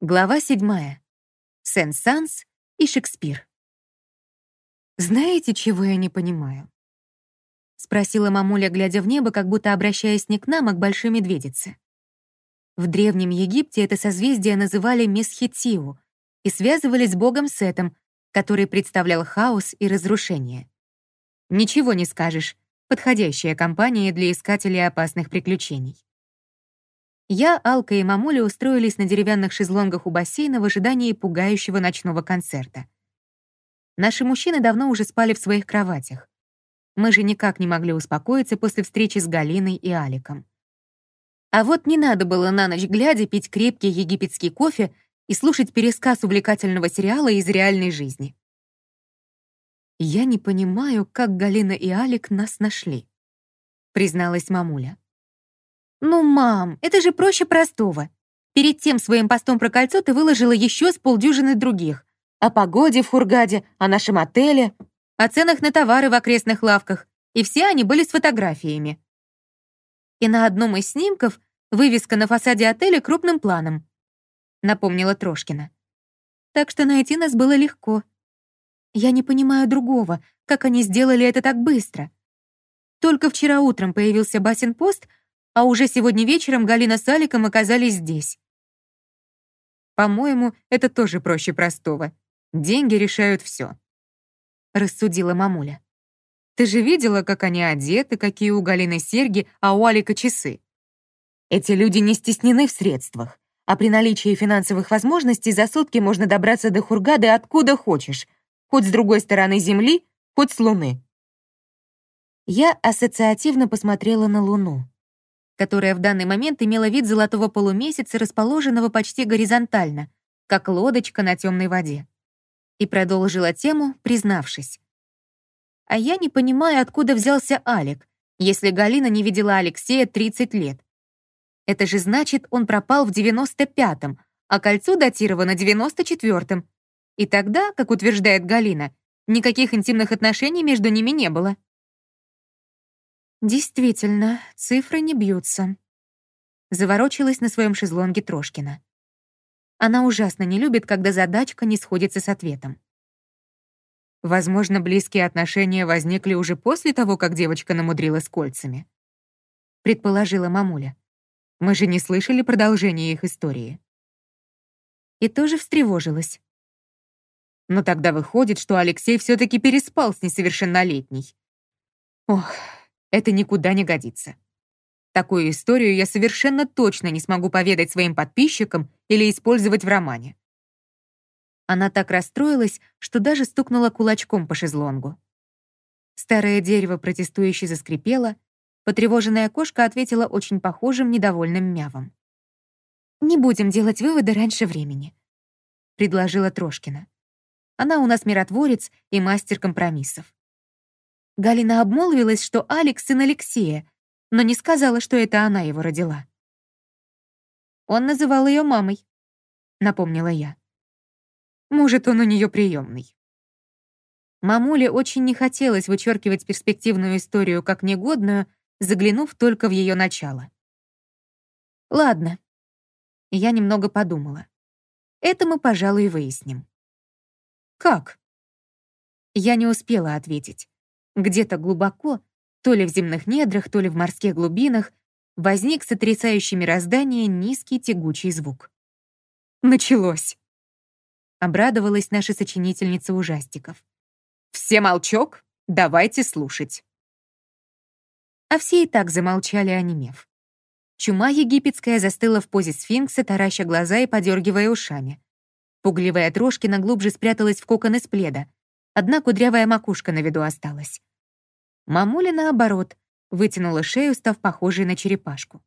Глава 7. Сен-Санс и Шекспир. «Знаете, чего я не понимаю?» — спросила мамуля, глядя в небо, как будто обращаясь не к нам, а к большой медведице. В Древнем Египте это созвездие называли Месхетиу и связывали с богом Сетом, который представлял хаос и разрушение. Ничего не скажешь, подходящая компания для искателей опасных приключений. Я, Алка и мамуля устроились на деревянных шезлонгах у бассейна в ожидании пугающего ночного концерта. Наши мужчины давно уже спали в своих кроватях. Мы же никак не могли успокоиться после встречи с Галиной и Аликом. А вот не надо было на ночь глядя пить крепкий египетский кофе и слушать пересказ увлекательного сериала из реальной жизни. «Я не понимаю, как Галина и Алик нас нашли», — призналась мамуля. «Ну, мам, это же проще простого. Перед тем своим постом про кольцо ты выложила еще с полдюжины других. О погоде в Хургаде, о нашем отеле, о ценах на товары в окрестных лавках. И все они были с фотографиями. И на одном из снимков вывеска на фасаде отеля крупным планом. Напомнила Трошкина. Так что найти нас было легко. Я не понимаю другого, как они сделали это так быстро. Только вчера утром появился Басин-пост — а уже сегодня вечером Галина с Аликом оказались здесь. По-моему, это тоже проще простого. Деньги решают все. Рассудила мамуля. Ты же видела, как они одеты, какие у Галины серьги, а у Алика часы. Эти люди не стеснены в средствах, а при наличии финансовых возможностей за сутки можно добраться до Хургады откуда хочешь, хоть с другой стороны Земли, хоть с Луны. Я ассоциативно посмотрела на Луну которая в данный момент имела вид золотого полумесяца, расположенного почти горизонтально, как лодочка на темной воде. И продолжила тему, признавшись. «А я не понимаю, откуда взялся Алик, если Галина не видела Алексея 30 лет. Это же значит, он пропал в 95-м, а кольцо датировано 94-м. И тогда, как утверждает Галина, никаких интимных отношений между ними не было. Действительно, цифры не бьются. Заворочилась на своем шезлонге Трошкина. Она ужасно не любит, когда задачка не сходится с ответом. Возможно, близкие отношения возникли уже после того, как девочка намудрила с кольцами. Предположила мамуля. Мы же не слышали продолжения их истории. И тоже встревожилась. Но тогда выходит, что Алексей все таки переспал с несовершеннолетней. Ох, это никуда не годится. Такую историю я совершенно точно не смогу поведать своим подписчикам или использовать в романе. Она так расстроилась, что даже стукнула кулачком по шезлонгу. Старое дерево протестующе заскрипело, потревоженная кошка ответила очень похожим недовольным мявом. «Не будем делать выводы раньше времени», — предложила Трошкина. «Она у нас миротворец и мастер компромиссов. Галина обмолвилась, что Алекс сын Алексея, но не сказала, что это она его родила. Он называл ее мамой, напомнила я. Может, он у нее приемный. Мамуле очень не хотелось вычеркивать перспективную историю как негодную, заглянув только в ее начало. Ладно. Я немного подумала. Это мы, пожалуй, выясним. Как? Я не успела ответить. Где-то глубоко, то ли в земных недрах, то ли в морских глубинах, возник сотрясающий мироздание низкий тягучий звук. Началось. Обрадовалась наша сочинительница ужастиков. «Все молчок, давайте слушать». А все и так замолчали, онемев. Чума египетская застыла в позе сфинкса, тараща глаза и подергивая ушами. Пугливая Трошкина глубже спряталась в кокон из пледа. Одна кудрявая макушка на виду осталась. Мамуля, наоборот, вытянула шею, став похожей на черепашку.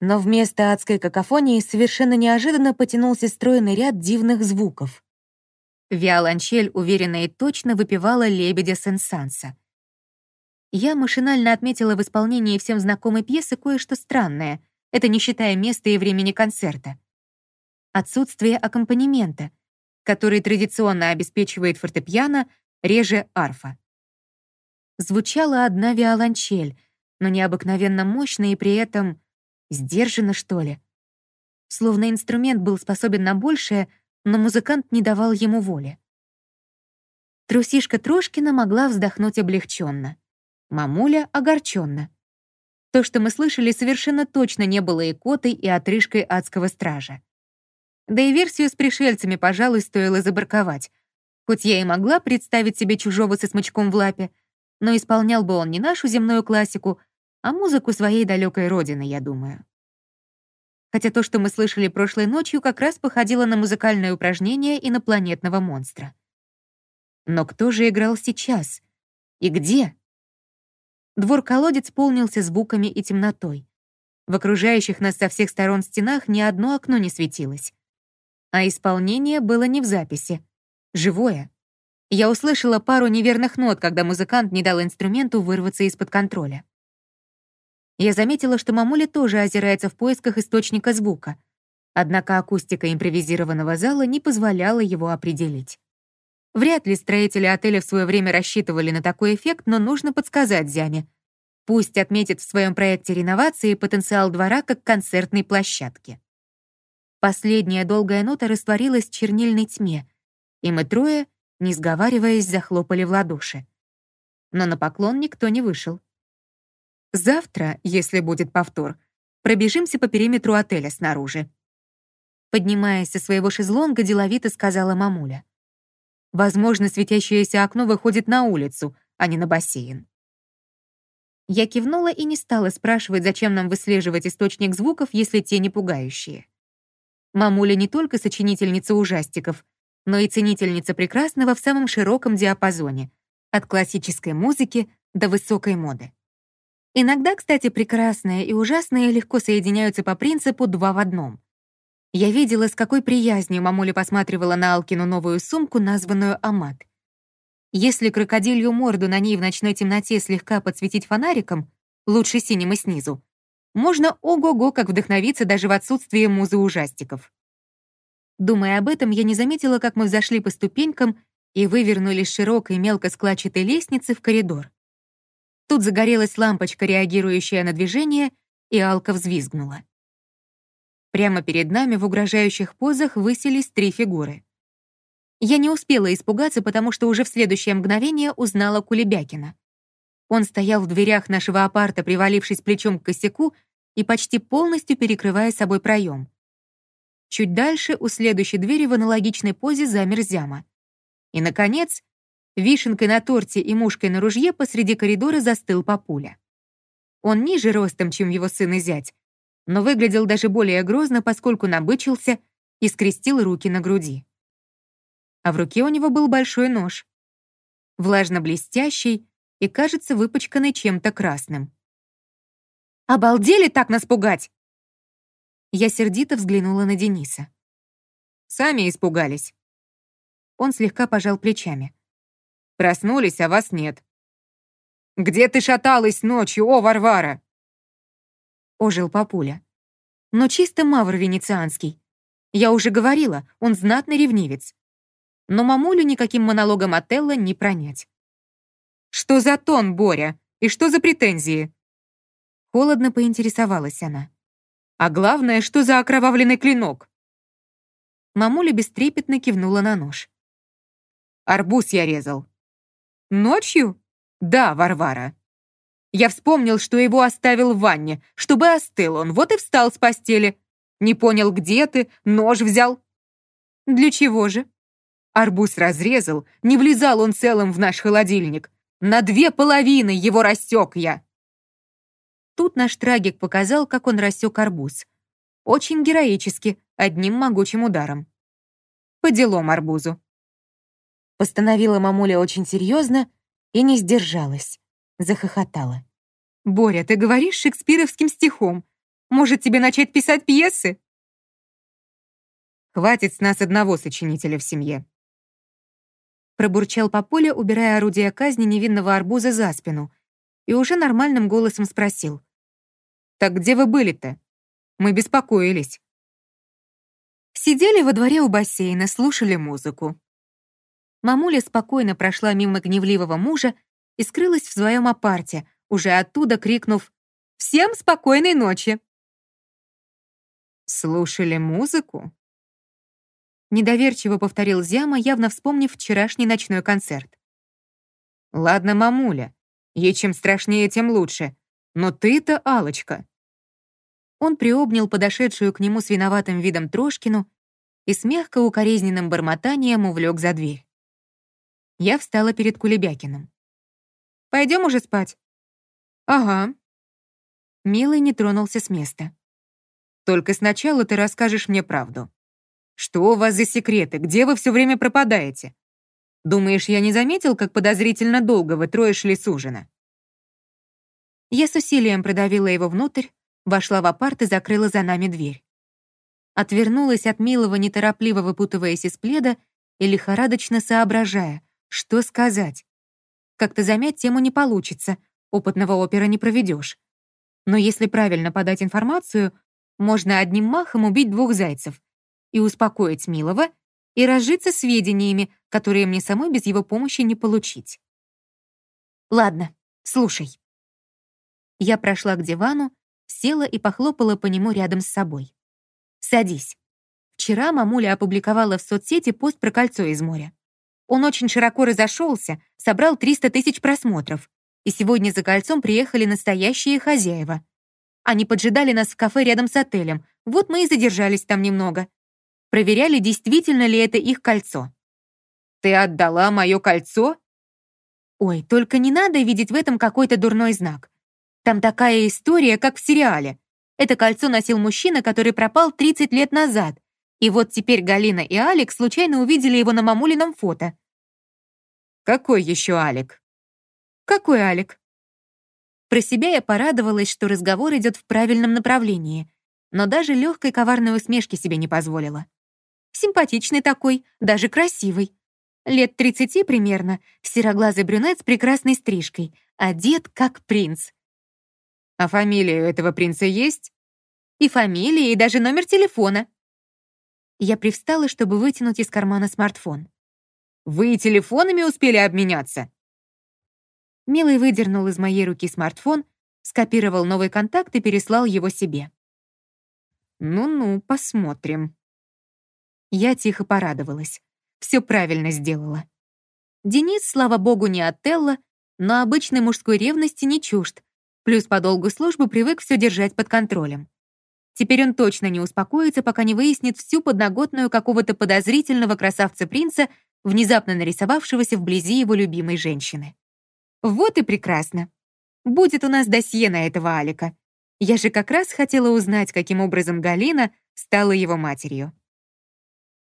Но вместо адской какофонии совершенно неожиданно потянулся стройный ряд дивных звуков. Виолончель уверенно и точно выпивала лебедя Сенсанса. Я машинально отметила в исполнении всем знакомой пьесы кое-что странное, это не считая места и времени концерта. Отсутствие аккомпанемента, который традиционно обеспечивает фортепиано, реже арфа звучала одна виолончель, но необыкновенно мощно и при этом сдержанно, что ли. словно инструмент был способен на большее, но музыкант не давал ему воли. Трусишка Трошкина могла вздохнуть облегченно, мамуля — огорченно. То, что мы слышали, совершенно точно не было икотой и отрыжкой адского стража. Да и версию с пришельцами, пожалуй, стоило забарковать. Хоть я и могла представить себе чужого со смычком в лапе, но исполнял бы он не нашу земную классику, а музыку своей далекой родины, я думаю. Хотя то, что мы слышали прошлой ночью, как раз походило на музыкальное упражнение инопланетного монстра. Но кто же играл сейчас? И где? Двор-колодец полнился звуками и темнотой. В окружающих нас со всех сторон стенах ни одно окно не светилось. А исполнение было не в записи. Живое. Я услышала пару неверных нот, когда музыкант не дал инструменту вырваться из-под контроля. Я заметила, что мамуля тоже озирается в поисках источника звука, однако акустика импровизированного зала не позволяла его определить. Вряд ли строители отеля в свое время рассчитывали на такой эффект, но нужно подсказать Зяме. Пусть отметит в своем проекте реновации потенциал двора как концертной площадки. Последняя долгая нота растворилась в чернильной тьме, и мы трое не сговариваясь, захлопали в ладоши. Но на поклон никто не вышел. Завтра, если будет повтор, пробежимся по периметру отеля снаружи. Поднимаясь со своего шезлонга, деловито сказала мамуля. Возможно, светящееся окно выходит на улицу, а не на бассейн. Я кивнула и не стала спрашивать, зачем нам выслеживать источник звуков, если те не пугающие. Мамуля не только сочинительница ужастиков, но и ценительница прекрасного в самом широком диапазоне, от классической музыки до высокой моды. Иногда, кстати, прекрасное и ужасное легко соединяются по принципу «два в одном». Я видела, с какой приязнью мамуля посматривала на Алкину новую сумку, названную «Амат». Если крокодилью морду на ней в ночной темноте слегка подсветить фонариком, лучше синим и снизу, можно ого-го как вдохновиться даже в отсутствии музы ужастиков. Думая об этом, я не заметила, как мы взошли по ступенькам и вывернули с широкой мелко складчатой лестницы в коридор. Тут загорелась лампочка, реагирующая на движение, и Алка взвизгнула. Прямо перед нами в угрожающих позах высились три фигуры. Я не успела испугаться, потому что уже в следующее мгновение узнала Кулебякина. Он стоял в дверях нашего апарта, привалившись плечом к косяку и почти полностью перекрывая собой проем. Чуть дальше, у следующей двери в аналогичной позе замер Зяма. И, наконец, вишенкой на торте и мушкой на ружье посреди коридора застыл Папуля. Он ниже ростом, чем его сын и зять, но выглядел даже более грозно, поскольку набычился и скрестил руки на груди. А в руке у него был большой нож. Влажно-блестящий и, кажется, выпачканный чем-то красным. «Обалдели так нас пугать!» Я сердито взглянула на Дениса. «Сами испугались». Он слегка пожал плечами. «Проснулись, а вас нет». «Где ты шаталась ночью, о, Варвара?» Ожил папуля. «Но чисто мавр венецианский. Я уже говорила, он знатный ревнивец. Но мамулю никаким монологом Отелло не пронять». «Что за тон, Боря? И что за претензии?» Холодно поинтересовалась она. А главное, что за окровавленный клинок?» Мамуля бестрепетно кивнула на нож. «Арбуз я резал». «Ночью?» «Да, Варвара». Я вспомнил, что его оставил в ванне, чтобы остыл он, вот и встал с постели. Не понял, где ты, нож взял. Для чего же? Арбуз разрезал, не влезал он целым в наш холодильник. На две половины его рассек я. Тут наш трагик показал, как он рассек арбуз. Очень героически, одним могучим ударом. По делам арбузу. Постановила мамуля очень серьезно и не сдержалась. Захохотала. «Боря, ты говоришь шекспировским стихом. Может, тебе начать писать пьесы?» «Хватит с нас одного сочинителя в семье», пробурчал Папуля, убирая орудие казни невинного арбуза за спину, и уже нормальным голосом спросил. «Так где вы были-то? Мы беспокоились». Сидели во дворе у бассейна, слушали музыку. Мамуля спокойно прошла мимо гневливого мужа и скрылась в своем апарте, уже оттуда крикнув «Всем спокойной ночи!». Слушали музыку? Недоверчиво повторил Зяма, явно вспомнив вчерашний ночной концерт. Ладно, мамуля, ей чем страшнее, тем лучше. Но ты-то, алочка Он приобнял подошедшую к нему с виноватым видом Трошкину и с мягко укоризненным бормотанием увлек за дверь. Я встала перед Кулебякиным. Пойдем уже спать?» «Ага». Милый не тронулся с места. «Только сначала ты расскажешь мне правду. Что у вас за секреты? Где вы все время пропадаете? Думаешь, я не заметил, как подозрительно долго вы трое шли с ужина?» Я с усилием продавила его внутрь, вошла в апарт и закрыла за нами дверь. Отвернулась от милого, неторопливо выпутываясь из пледа и лихорадочно соображая, что сказать. Как-то замять тему не получится, опытного опера не проведешь. Но если правильно подать информацию, можно одним махом убить двух зайцев и успокоить милого, и разжиться сведениями, которые мне самой без его помощи не получить. Ладно, слушай. Я прошла к дивану, села и похлопала по нему рядом с собой. «Садись. Вчера мамуля опубликовала в соцсети пост про кольцо из моря. Он очень широко разошелся, собрал 300 тысяч просмотров. И сегодня за кольцом приехали настоящие хозяева. Они поджидали нас в кафе рядом с отелем. Вот мы и задержались там немного. Проверяли, действительно ли это их кольцо. «Ты отдала мое кольцо?» «Ой, только не надо видеть в этом какой-то дурной знак. Там такая история, как в сериале. Это кольцо носил мужчина, который пропал 30 лет назад. И вот теперь Галина и Алик случайно увидели его на мамулином фото. «Какой еще Алик?» «Какой Алик?» Про себя я порадовалась, что разговор идет в правильном направлении, но даже легкой коварной усмешки себе не позволила. Симпатичный такой, даже красивый. Лет 30 примерно, сероглазый брюнет с прекрасной стрижкой, одет как принц. А фамилия у этого принца есть? И фамилия, и даже номер телефона. Я привстала, чтобы вытянуть из кармана смартфон. «Вы телефонами успели обменяться?» Милый выдернул из моей руки смартфон, скопировал новый контакт и переслал его себе. «Ну-ну, посмотрим». Я тихо порадовалась. Все правильно сделала. Денис, слава богу, не Отелло, но обычной мужской ревности не чужд, Плюс по долгу службы привык все держать под контролем. Теперь он точно не успокоится, пока не выяснит всю подноготную какого-то подозрительного красавца-принца, внезапно нарисовавшегося вблизи его любимой женщины. Вот и прекрасно. Будет у нас досье на этого Алика. Я же как раз хотела узнать, каким образом Галина стала его матерью.